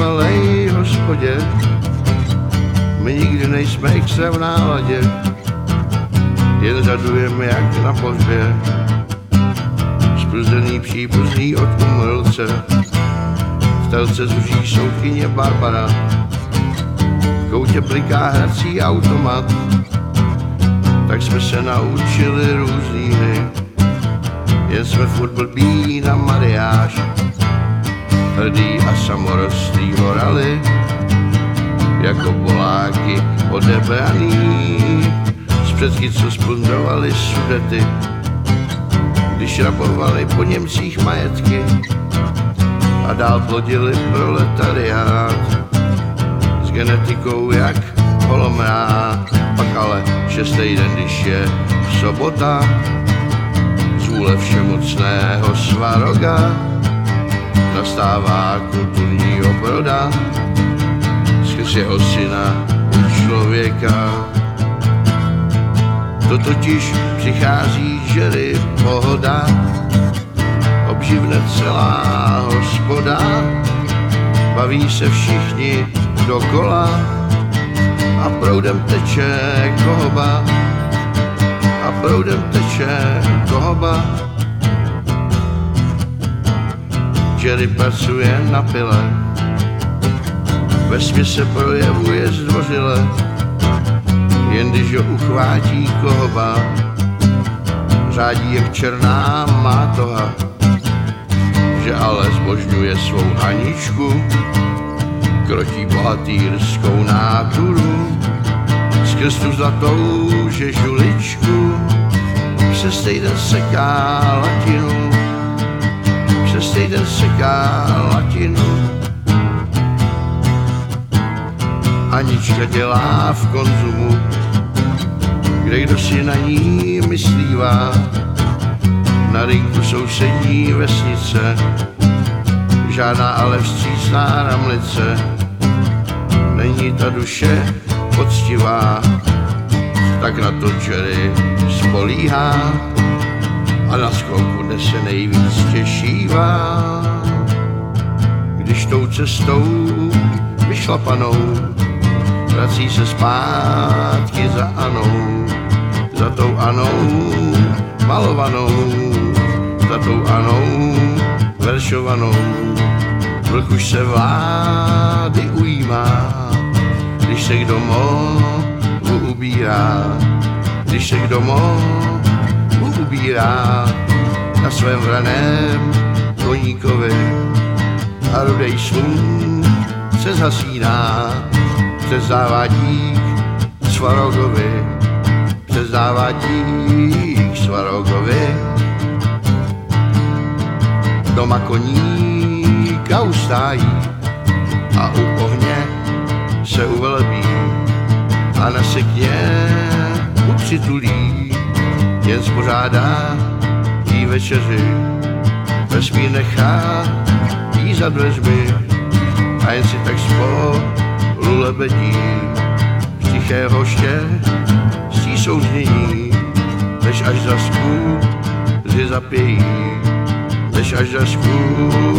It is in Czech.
umelej hospodě, my nikdy nejsme extra v náladě, jen řadujeme jak na pohřbě. Zbruzdený příbuzný od umrlce, v telce zuží soudkyně Barbara, v koutě bliká hrací automat, tak jsme se naučili různý hry, jen jsme furt blbí na mariáž, hrdý a samorostlý horali, jako Poláky odebraný, z předky, co splundrovali sudety, když rabovali po Němcích majetky a dál plodili proletariát s genetikou jak holomrát, pak ale šestý den, když je sobota, z vůle všemocného svaroga nastává kulturní obroda skrz jeho syna člověka. To totiž přichází žery pohoda, obživne celá hospoda, baví se všichni dokola a proudem teče kohoba a proudem teče kohoba. Jerry pracuje na pile, ve se projevuje zdvořile, jen když ho uchvátí kohoba, řádí jak černá mátoha, že ale zbožňuje svou Aničku, krotí bohatýrskou náturu, skrz tu zlatou žežuličku, přes týden seká latinu, přes týden seká latinu. Anička dělá v konzumu, kde kdo si na ní myslívá. Na rynku sousední vesnice, žádná ale vstřícná ramlice. Není ta duše poctivá, tak na to Jerry spolíhá se nejvíc těšívá. Když tou cestou vyšlapanou vrací se zpátky za Anou, za tou Anou malovanou, za tou Anou veršovanou. Vlk už se vlády ujímá, když se k domovu ubírá, když se k domovu ubírá na svém vraném koníkovi a rudej se zhasíná přes závadík Svarogovi, přes závadík Svarogovi. Doma koníka ustájí a u ohně se uvelebí a na sekně upřitulí, jen spořádá jí večeři, vesmír nechá jí za dveřmi a jen si tak spolu lebedí z tichého ští souznění, než až za sků zapějí, než až za sků